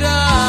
mirar.